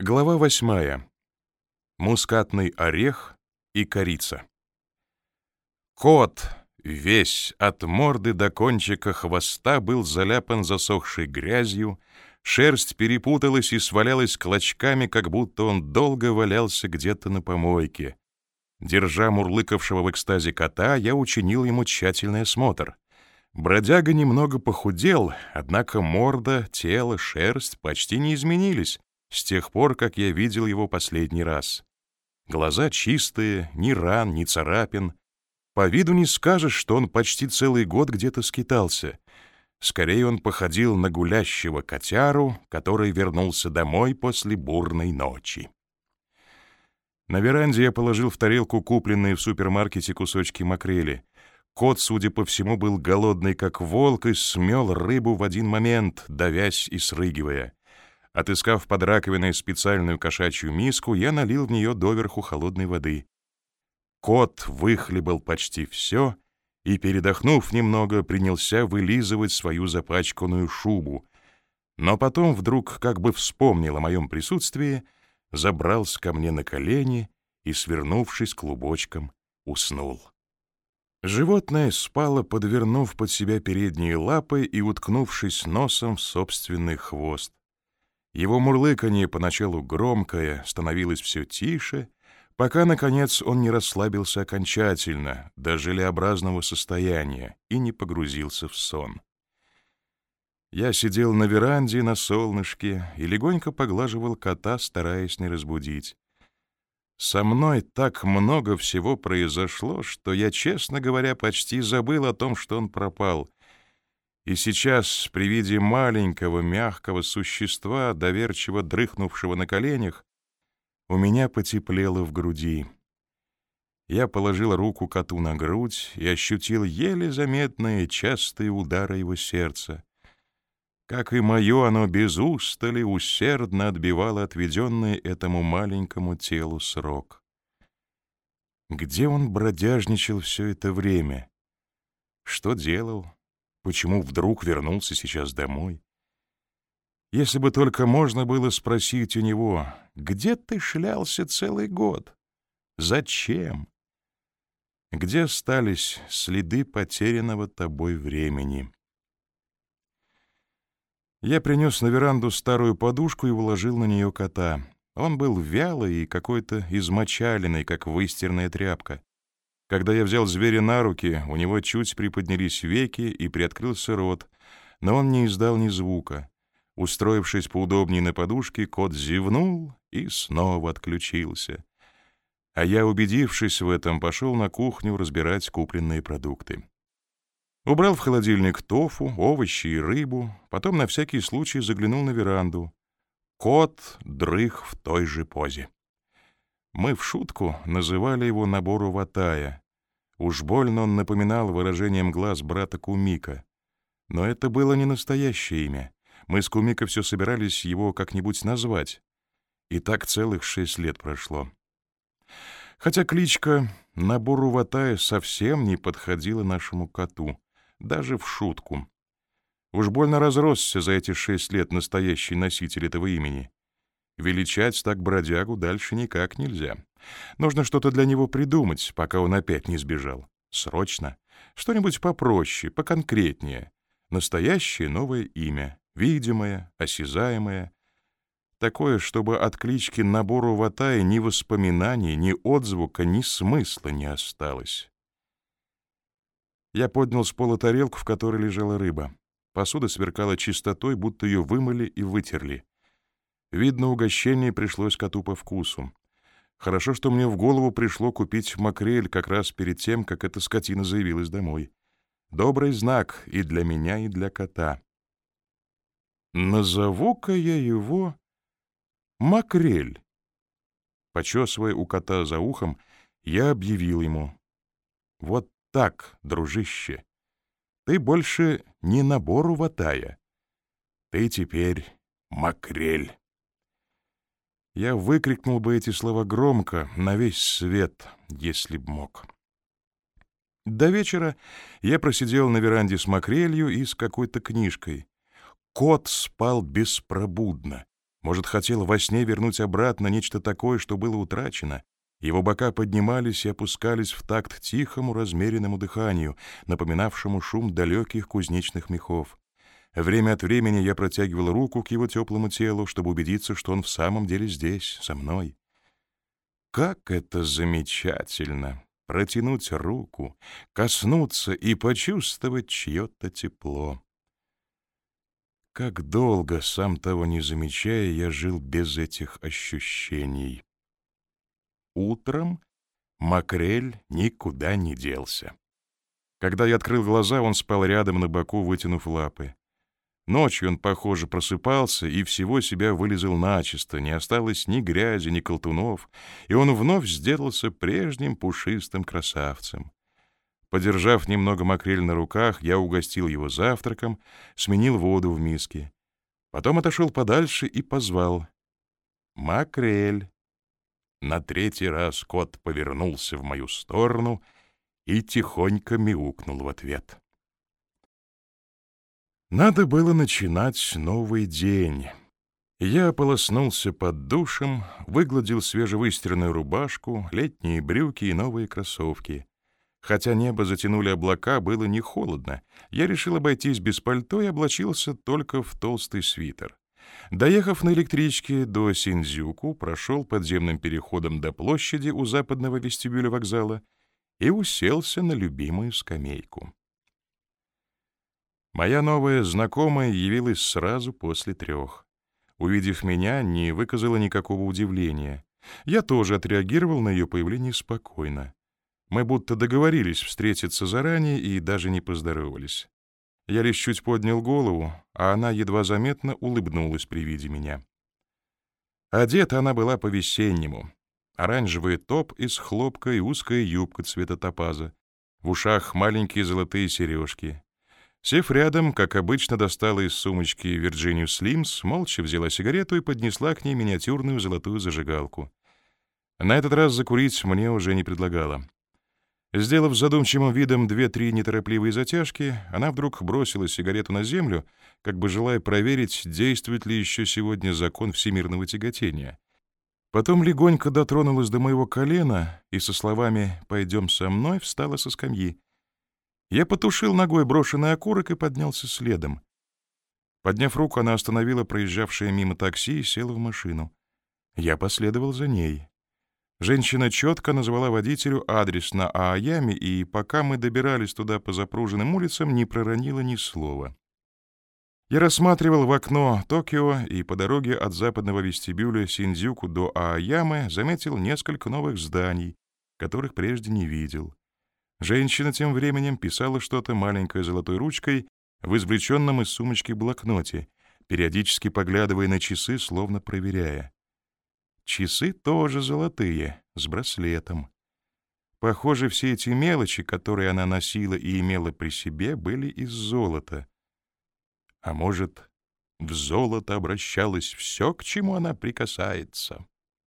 Глава восьмая. Мускатный орех и корица. Кот, весь от морды до кончика хвоста, был заляпан засохшей грязью, шерсть перепуталась и свалялась клочками, как будто он долго валялся где-то на помойке. Держа мурлыкавшего в экстазе кота, я учинил ему тщательный осмотр. Бродяга немного похудел, однако морда, тело, шерсть почти не изменились с тех пор, как я видел его последний раз. Глаза чистые, ни ран, ни царапин. По виду не скажешь, что он почти целый год где-то скитался. Скорее он походил на гулящего котяру, который вернулся домой после бурной ночи. На веранде я положил в тарелку купленные в супермаркете кусочки макрели. Кот, судя по всему, был голодный, как волк, и смел рыбу в один момент, давясь и срыгивая. Отыскав под раковиной специальную кошачью миску, я налил в нее доверху холодной воды. Кот выхлебал почти все и, передохнув немного, принялся вылизывать свою запачканную шубу. Но потом вдруг, как бы вспомнил о моем присутствии, забрался ко мне на колени и, свернувшись клубочком, уснул. Животное спало, подвернув под себя передние лапы и уткнувшись носом в собственный хвост. Его мурлыканье, поначалу громкое, становилось все тише, пока, наконец, он не расслабился окончательно, до желеобразного состояния, и не погрузился в сон. Я сидел на веранде на солнышке и легонько поглаживал кота, стараясь не разбудить. Со мной так много всего произошло, что я, честно говоря, почти забыл о том, что он пропал — и сейчас, при виде маленького мягкого существа, доверчиво дрыхнувшего на коленях, у меня потеплело в груди. Я положил руку коту на грудь и ощутил еле заметные частые удары его сердца. Как и мое, оно без устали усердно отбивало отведенный этому маленькому телу срок. Где он бродяжничал все это время? Что делал? Почему вдруг вернулся сейчас домой? Если бы только можно было спросить у него, где ты шлялся целый год? Зачем? Где остались следы потерянного тобой времени? Я принес на веранду старую подушку и уложил на нее кота. Он был вялый и какой-то измочаленный, как выстиранная тряпка. Когда я взял зверя на руки, у него чуть приподнялись веки и приоткрылся рот, но он не издал ни звука. Устроившись поудобнее на подушке, кот зевнул и снова отключился. А я, убедившись в этом, пошел на кухню разбирать купленные продукты. Убрал в холодильник тофу, овощи и рыбу, потом на всякий случай заглянул на веранду. Кот дрых в той же позе. Мы в шутку называли его набору ватая. Уж больно он напоминал выражением глаз брата Кумика. Но это было не настоящее имя. Мы с Кумика все собирались его как-нибудь назвать. И так целых шесть лет прошло. Хотя кличка Набору Ватая совсем не подходила нашему коту, даже в шутку. Уж больно разросся за эти шесть лет настоящий носитель этого имени. Величать так бродягу дальше никак нельзя. Нужно что-то для него придумать, пока он опять не сбежал. Срочно. Что-нибудь попроще, поконкретнее. Настоящее новое имя, видимое, осязаемое. Такое, чтобы от клички набору ватая ни воспоминаний, ни отзвука, ни смысла не осталось. Я поднял с пола тарелку, в которой лежала рыба. Посуда сверкала чистотой, будто ее вымыли и вытерли. Видно, угощение пришлось коту по вкусу. Хорошо, что мне в голову пришло купить макрель как раз перед тем, как эта скотина заявилась домой. Добрый знак и для меня, и для кота. Назову-ка я его макрель. Почесывая у кота за ухом, я объявил ему. Вот так, дружище. Ты больше не набору ватая. Ты теперь макрель. Я выкрикнул бы эти слова громко, на весь свет, если б мог. До вечера я просидел на веранде с макрелью и с какой-то книжкой. Кот спал беспробудно. Может, хотел во сне вернуть обратно нечто такое, что было утрачено. Его бока поднимались и опускались в такт тихому, размеренному дыханию, напоминавшему шум далеких кузнечных мехов. Время от времени я протягивал руку к его теплому телу, чтобы убедиться, что он в самом деле здесь, со мной. Как это замечательно! Протянуть руку, коснуться и почувствовать чье-то тепло. Как долго, сам того не замечая, я жил без этих ощущений. Утром Макрель никуда не делся. Когда я открыл глаза, он спал рядом на боку, вытянув лапы. Ночью он, похоже, просыпался и всего себя вылезал начисто, не осталось ни грязи, ни колтунов, и он вновь сделался прежним пушистым красавцем. Подержав немного макрель на руках, я угостил его завтраком, сменил воду в миске. Потом отошел подальше и позвал. «Макрель!» На третий раз кот повернулся в мою сторону и тихонько мяукнул в ответ. Надо было начинать новый день. Я ополоснулся под душем, выгладил свежевыстиранную рубашку, летние брюки и новые кроссовки. Хотя небо затянули облака, было не холодно. Я решил обойтись без пальто и облачился только в толстый свитер. Доехав на электричке до Синдзюку, прошел подземным переходом до площади у западного вестибюля вокзала и уселся на любимую скамейку. Моя новая знакомая явилась сразу после трех. Увидев меня, не выказала никакого удивления. Я тоже отреагировал на ее появление спокойно. Мы будто договорились встретиться заранее и даже не поздоровались. Я лишь чуть поднял голову, а она едва заметно улыбнулась при виде меня. Одета она была по-весеннему. Оранжевый топ из хлопка и узкая юбка цвета топаза. В ушах маленькие золотые сережки. Сев рядом, как обычно, достала из сумочки Вирджинию Слимс, молча взяла сигарету и поднесла к ней миниатюрную золотую зажигалку. На этот раз закурить мне уже не предлагала. Сделав задумчивым видом две-три неторопливые затяжки, она вдруг бросила сигарету на землю, как бы желая проверить, действует ли еще сегодня закон всемирного тяготения. Потом легонько дотронулась до моего колена и со словами «пойдем со мной» встала со скамьи. Я потушил ногой брошенный окурок и поднялся следом. Подняв руку, она остановила проезжавшее мимо такси и села в машину. Я последовал за ней. Женщина четко назвала водителю адрес на Ааяме, и пока мы добирались туда по запруженным улицам, не проронила ни слова. Я рассматривал в окно Токио и по дороге от западного вестибюля Синдзюку до Ааямы заметил несколько новых зданий, которых прежде не видел. Женщина тем временем писала что-то маленькой золотой ручкой в извлеченном из сумочки блокноте, периодически поглядывая на часы, словно проверяя. Часы тоже золотые, с браслетом. Похоже, все эти мелочи, которые она носила и имела при себе, были из золота. А может, в золото обращалось все, к чему она прикасается.